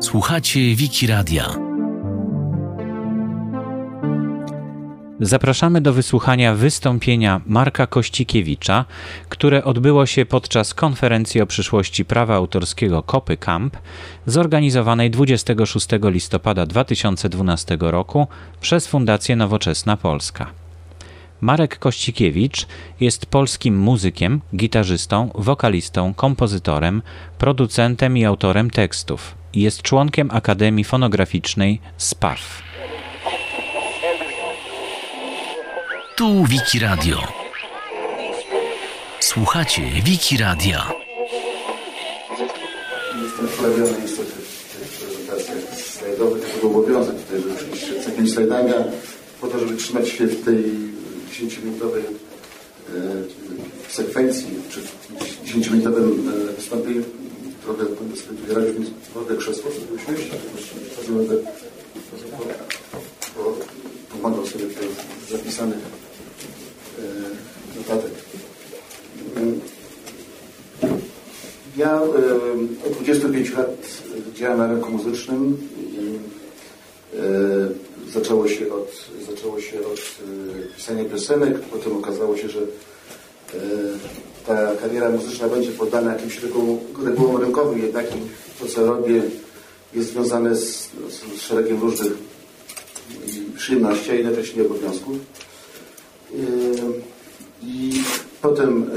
Słuchacie Wiki Radia. Zapraszamy do wysłuchania wystąpienia Marka Kościkiewicza, które odbyło się podczas konferencji o przyszłości prawa autorskiego Kopy Camp, zorganizowanej 26 listopada 2012 roku przez Fundację Nowoczesna Polska. Marek Kościkiewicz jest polskim muzykiem, gitarzystą, wokalistą, kompozytorem, producentem i autorem tekstów. Jest członkiem Akademii Fonograficznej SPAF. Tu Wiki Radio. Słuchacie Wiki Radia. Jestem wprawiony niestety w prezentacjach slajdowych. To był obowiązek tutaj, żeby przyjść z jakimiś slajdami, a po to, żeby trzymać się w tej 10-minutowej e, sekwencji, czy w 10-minutowym e, wystąpieniu, trochę sobie więc mogę krzesło sobie usiąść, a będę pomagał sobie w zapisanych e, notatek. Ja od 25 lat działam na rynku muzycznym i zaczęło się od, zaczęło się od pisania piosenek, potem okazało się, że ta kariera muzyczna będzie poddana jakimś regułom, rynkowym, jednak to, co robię, jest związane z, z szeregiem różnych przyjemności, a jednocześnie obowiązków. I potem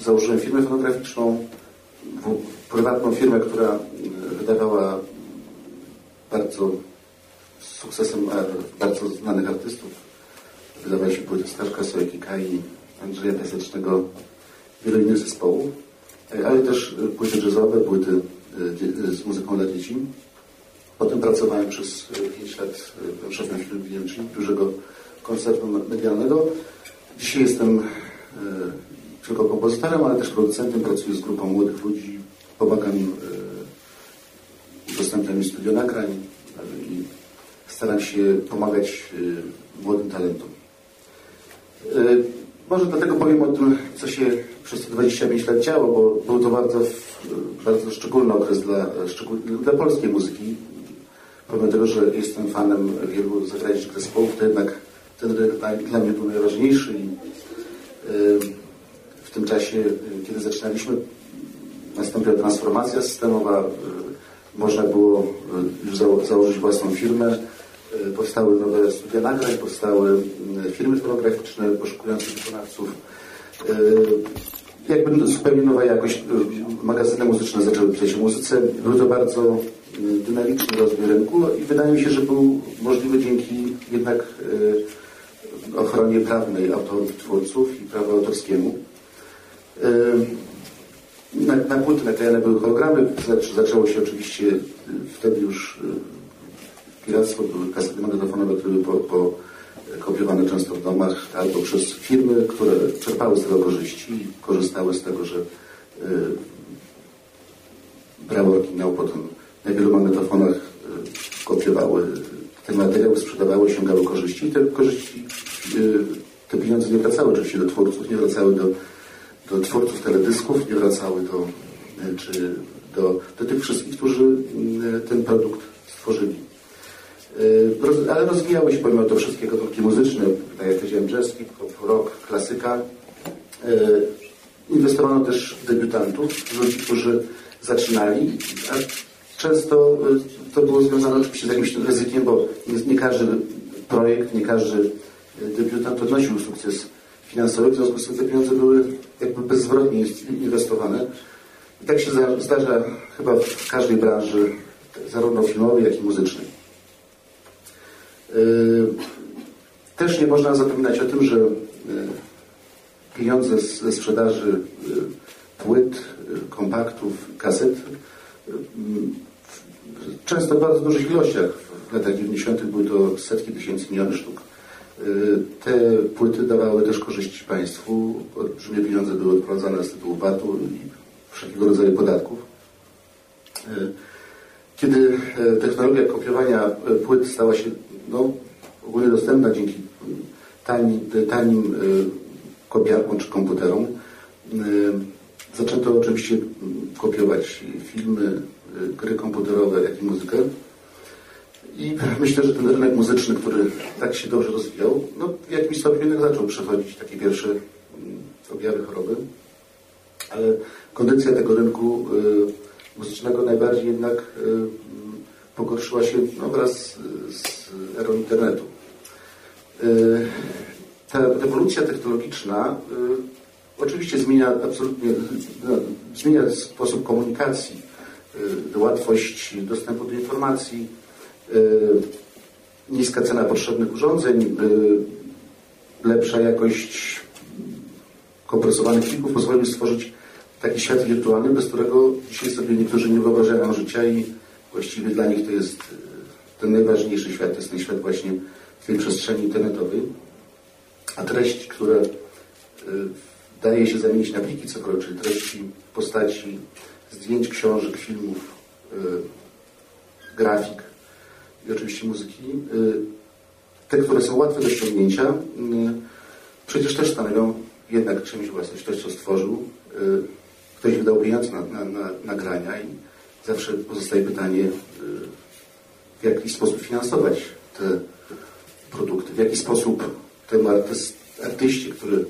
założyłem firmę fonograficzną, prywatną firmę, która wydawała bardzo z sukcesem bardzo znanych artystów. Wydawaliśmy płyty Staszka Sojki, Kai, Andrzeja Piasecznego, wielu innych zespołów, ale też płyty jazzowe, płyty z muzyką dla dzieci. Potem pracowałem przez 5 lat szefem firmy BMG, dużego koncertu medialnego. Dzisiaj jestem tylko kompozytorem, ale też producentem. Pracuję z grupą młodych ludzi. Pomagam im udostępniam im studio nagrań i staram się pomagać młodym talentom. Może dlatego powiem o tym, co się przez te 25 lat działo, bo był to bardzo, bardzo szczególny okres dla, dla polskiej muzyki. Pomimo tego, że jestem fanem wielu zagranicznych zespołów, to jednak ten rynek dla mnie był najważniejszy i w tym czasie, kiedy zaczynaliśmy, nastąpiła transformacja systemowa, można było już założyć własną firmę, powstały nowe studia nagrań, powstały firmy fonograficzne poszukujące wykonawców. Jakby zupełnie nowa jakość, magazyny muzyczne zaczęły pisać o muzyce. Był to bardzo dynamiczny rozwój rynku i wydaje mi się, że był możliwy dzięki jednak ochronie prawnej autorów, twórców i prawa autorskiemu. Na, na płyty naklejane były hologramy, zaczęło się oczywiście wtedy już piractwo, były kasety magnetofonowe, które były po, po kopiowane często w domach albo przez firmy, które czerpały z tego korzyści i korzystały z tego, że y, brały oryginał, potem na wielu magnetofonach y, kopiowały te materiały, sprzedawały, osiągały korzyści i te korzyści, y, te pieniądze nie wracały oczywiście do twórców, nie wracały do, do twórców teledysków, nie wracały do, y, czy do, do tych wszystkich, którzy y, ten produkt stworzyli. Y, ale rozwijały się pomimo to wszystkie gatunki muzyczne, tak jak powiedziałem, jazz, hip-hop, rock, klasyka. Y, inwestowano też w debiutantów, ludzi, którzy zaczynali, a często y, to było związane oczywiście z jakimś ryzykiem, bo nie, nie każdy projekt, nie każdy debiutant odnosił sukces finansowy, w związku z tym te pieniądze były jakby bezzwrotnie inwestowane. I tak się zdarza chyba w każdej branży, zarówno filmowej, jak i muzycznej. Też nie można zapominać o tym, że pieniądze ze sprzedaży płyt, kompaktów, kaset często w bardzo dużych ilościach w latach 90. były to setki tysięcy, miliony sztuk. Te płyty dawały też korzyści państwu, olbrzymie pieniądze były odprowadzane z tytułu VAT-u i wszelkiego rodzaju podatków. Kiedy technologia kopiowania płyt stała się no, ogólnie dostępna dzięki tanim, tanim kopiarkom czy komputerom, Zaczęto oczywiście mm, kopiować filmy, y, gry komputerowe, jak i muzykę. I myślę, że ten rynek muzyczny, który tak się dobrze rozwijał, no w jakimś stopniu jednak zaczął przechodzić takie pierwsze mm, objawy choroby. Ale kondycja tego rynku muzycznego najbardziej jednak mm, pogorszyła się no, wraz z erą internetu. Y, ta rewolucja technologiczna y, oczywiście zmienia absolutnie, no, zmienia sposób komunikacji, y, łatwość dostępu do informacji, niska cena potrzebnych urządzeń, lepsza jakość kompresowanych plików pozwoliły stworzyć taki świat wirtualny, bez którego dzisiaj sobie niektórzy nie wyobrażają życia i właściwie dla nich to jest ten najważniejszy świat, to jest ten świat właśnie w tej przestrzeni internetowej a treści, które y, daje się zamienić na pliki cyfrowe, czyli treści postaci zdjęć, książek, filmów, y, grafik i oczywiście muzyki, y, te, które są łatwe do ściągnięcia, przecież też stanowią jednak czymś własność. Ktoś, co stworzył, ktoś wydał pieniądze na, na, na nagrania i zawsze pozostaje pytanie, w jaki sposób finansować te produkty, w jaki sposób temu artyst, artyście, który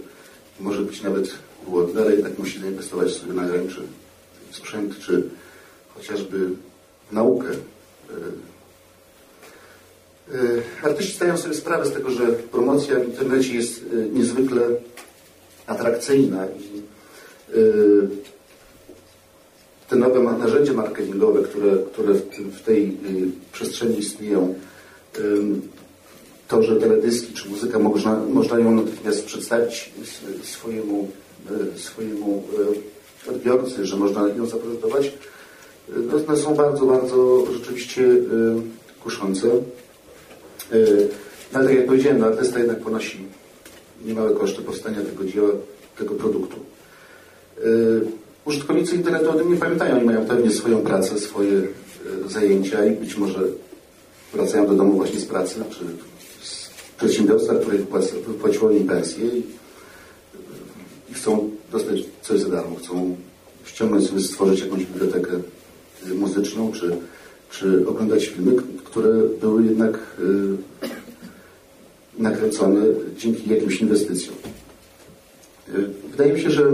może być nawet głodny, ale jednak musi zainwestować sobie nagrań, czy w sprzęt, czy chociażby naukę. E, e, artyści zdają sobie sprawę z tego, że promocja w internecie jest e, niezwykle atrakcyjna i te nowe narzędzia marketingowe, które, które w tej przestrzeni istnieją, to, że teledyski czy muzyka można, można ją natychmiast przedstawić swojemu, e, swojemu e, odbiorcy, że można ją zaprezentować, no, są bardzo, bardzo rzeczywiście kuszące. No, ale tak jak powiedziałem, no, artysta jednak ponosi niemałe koszty powstania tego dzieła, tego produktu. Użytkownicy internetu o tym nie pamiętają, oni mają pewnie swoją pracę, swoje zajęcia i być może wracają do domu właśnie z pracy, czy przedsiębiorstwa, które wypłaciło im pensję i, i chcą dostać coś za darmo, chcą ściągnąć sobie, stworzyć jakąś bibliotekę muzyczną, czy, czy oglądać filmy, które były jednak y, nakręcone dzięki jakimś inwestycjom. Wydaje mi się, że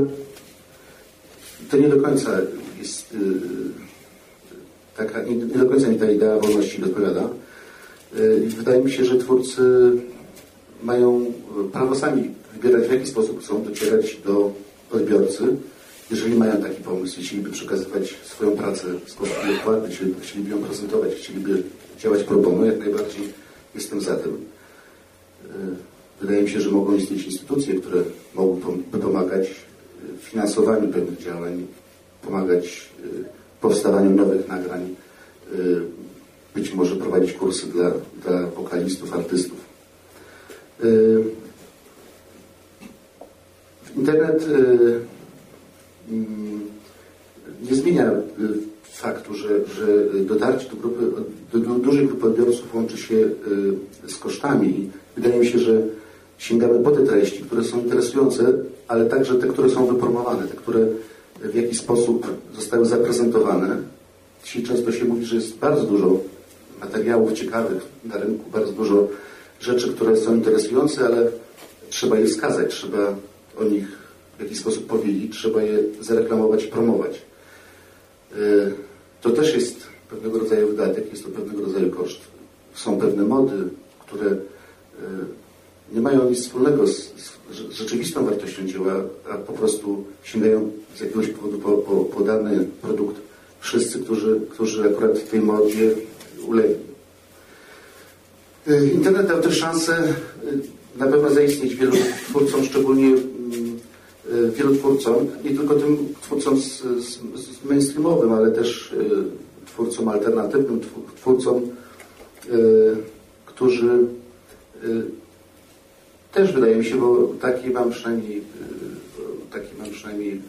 to nie do końca jest y, taka, nie, nie do końca mi ta idea wolności odpowiada. Y, wydaje mi się, że twórcy mają prawo sami wybierać, w jaki sposób chcą docierać do odbiorcy, jeżeli mają taki pomysł, chcieliby przekazywać swoją pracę w sposób dokładny, chcieliby ją prezentować, chcieliby działać pro bono, jak najbardziej jestem za tym. E, wydaje mi się, że mogą istnieć instytucje, które mogłyby pomagać finansowaniu pewnych działań, pomagać w powstawaniu nowych nagrań, e, być może prowadzić kursy dla, dla wokalistów, artystów. Y, internet y, mm, nie zmienia y, faktu, że, że dotarcie do, grupy, do dużej grupy odbiorców łączy się z kosztami wydaje mi się, że sięgamy po te treści, które są interesujące, ale także te, które są wypromowane, te, które w jakiś sposób zostały zaprezentowane. Dzisiaj często się mówi, że jest bardzo dużo materiałów ciekawych na rynku, bardzo dużo rzeczy, które są interesujące, ale trzeba je wskazać, trzeba o nich w jakiś sposób powiedzieć, trzeba je zareklamować promować. E, to też jest pewnego rodzaju wydatek, jest to pewnego rodzaju koszt. Są pewne mody, które e, mają nic wspólnego z, z rzeczywistą wartością dzieła, a po prostu sięgają z jakiegoś powodu po, po, po dany produkt wszyscy, którzy, którzy akurat w tej modzie ulegli. Y, internet dał też szansę y, na pewno zaistnieć wielu twórcom, szczególnie mm, y, wielu twórcom, nie tylko tym twórcom z, z, z mainstreamowym, ale też twórcom alternatywnym, twórcom, którzy też wydaje mi się, bo takie mam przynajmniej takie mam przynajmniej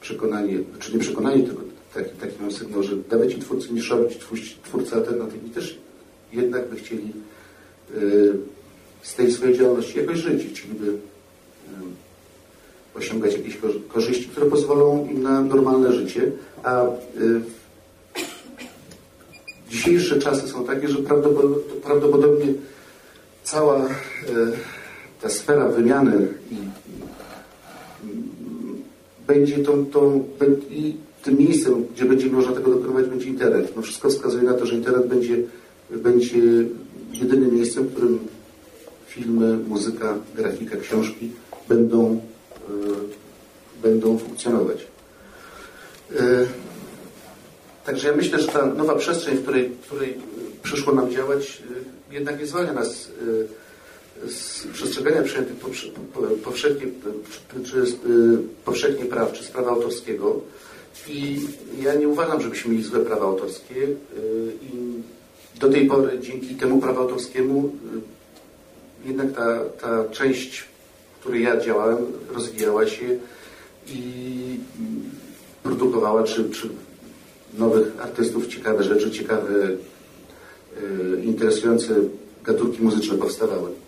przekonanie, czy nie przekonanie, tylko taki, taki mam sygnał, że nawet ci twórcy niszowi, ci twórcy alternatywni też jednak by chcieli y, z tej swojej działalności jakoś żyć. Chcieliby osiągać jakieś korzyści, które pozwolą im na normalne życie, a dzisiejsze czasy są takie, że prawdopodobnie cała ta sfera wymiany będzie tą, tą i tym miejscem, gdzie będzie można tego dokonywać, będzie internet. No wszystko wskazuje na to, że internet będzie, będzie jedynym miejscem, w którym filmy, muzyka, grafika, książki będą, y, będą funkcjonować. Y, także ja myślę, że ta nowa przestrzeń, w której, w której przyszło nam działać, y, jednak nie zwalnia nas przestrzegania powszechnie, czy, powszechnie praw, czy prawa autorskiego. I ja nie uważam, żebyśmy mieli złe prawa autorskie i do tej pory dzięki temu prawu autorskiemu jednak ta, ta część, w której ja działałem, rozwijała się i produkowała czy, czy nowych artystów ciekawe rzeczy, ciekawe, interesujące gatunki muzyczne powstawały.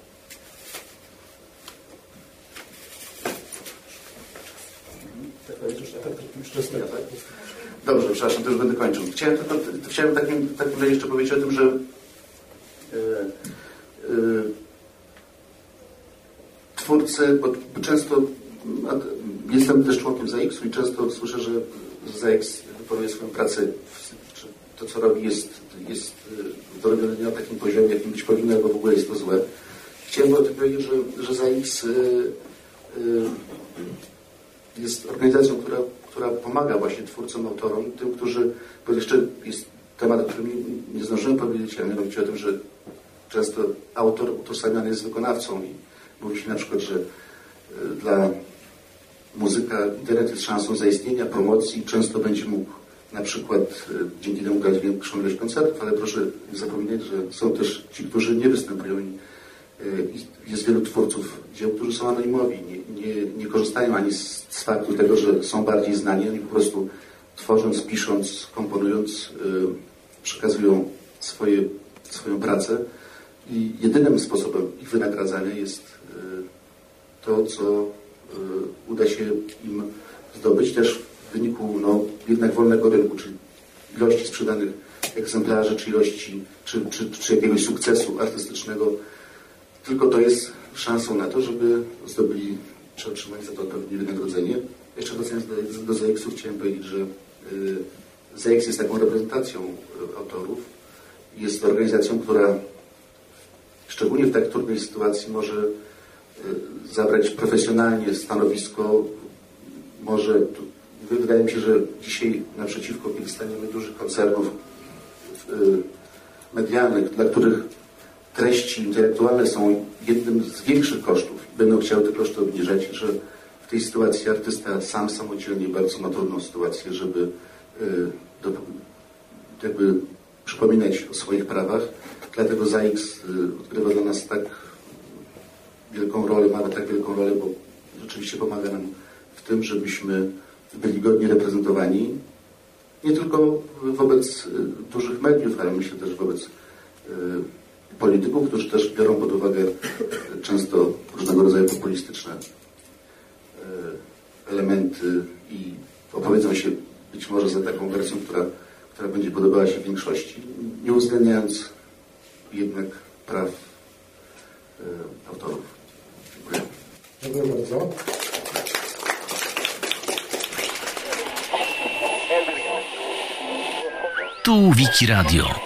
Dobrze, przepraszam, to już będę kończył. Chciałem, tylko, chciałem takim, takim jeszcze powiedzieć o tym, że e, e, twórcy, bo często jestem też członkiem ZAX-u i często słyszę, że ZAX wykonuje swoją pracę, to co robi jest, jest dorobione nie na takim poziomie, jakim być powinno, albo w ogóle jest to złe. Chciałem o tym powiedzieć, że, że ZAX jest organizacją, która, która pomaga właśnie twórcom, autorom, tym, którzy, bo jeszcze jest temat, o którym nie, zdążyłem powiedzieć, a mianowicie o tym, że często autor utożsamiany jest z wykonawcą i Mówi się na przykład, że e, dla muzyka internet jest szansą zaistnienia, promocji. Często będzie mógł na przykład e, dzięki temu grać większą ilość koncertów, ale proszę nie zapominać, że są też ci, którzy nie występują jest wielu twórców dzieł, którzy są anonimowi, nie, nie, nie korzystają ani z, z, faktu tego, że są bardziej znani, oni po prostu tworząc, pisząc, komponując, przekazują swoje, swoją pracę. I jedynym sposobem ich wynagradzania jest to, co y, uda się im zdobyć. Też w wyniku no, jednak wolnego rynku, czyli ilości sprzedanych egzemplarzy, czy ilości, czy, czy, czy jakiegoś sukcesu artystycznego. Tylko to jest szansą na to, żeby zdobyli, czy otrzymali za to odpowiednie wynagrodzenie. Jeszcze wracając do, do ZX-u chciałem powiedzieć, że y, ZX jest taką reprezentacją y, autorów. Jest organizacją, która szczególnie w tak trudnej sytuacji może zabrać profesjonalnie stanowisko. Może, wydaje mi się, że dzisiaj naprzeciwko, kiedy staniemy dużych koncernów y, medialnych, dla których treści intelektualne są jednym z większych kosztów będą chciały te koszty obniżać, że w tej sytuacji artysta sam samodzielnie bardzo ma trudną sytuację, żeby y, do, jakby przypominać o swoich prawach. Dlatego ZAX y, odgrywa dla nas tak wielką rolę, mamy tak wielką rolę, bo rzeczywiście pomaga nam w tym, żebyśmy byli godnie reprezentowani nie tylko wobec y, dużych mediów, ale myślę też wobec polityków, którzy też biorą pod uwagę często różnego rodzaju populistyczne y, elementy i opowiedzą się być może za taką wersją, która, która będzie podobała się większości, nie uwzględniając jednak praw autorów. Dziękuję bardzo. Tu Wiki Radio.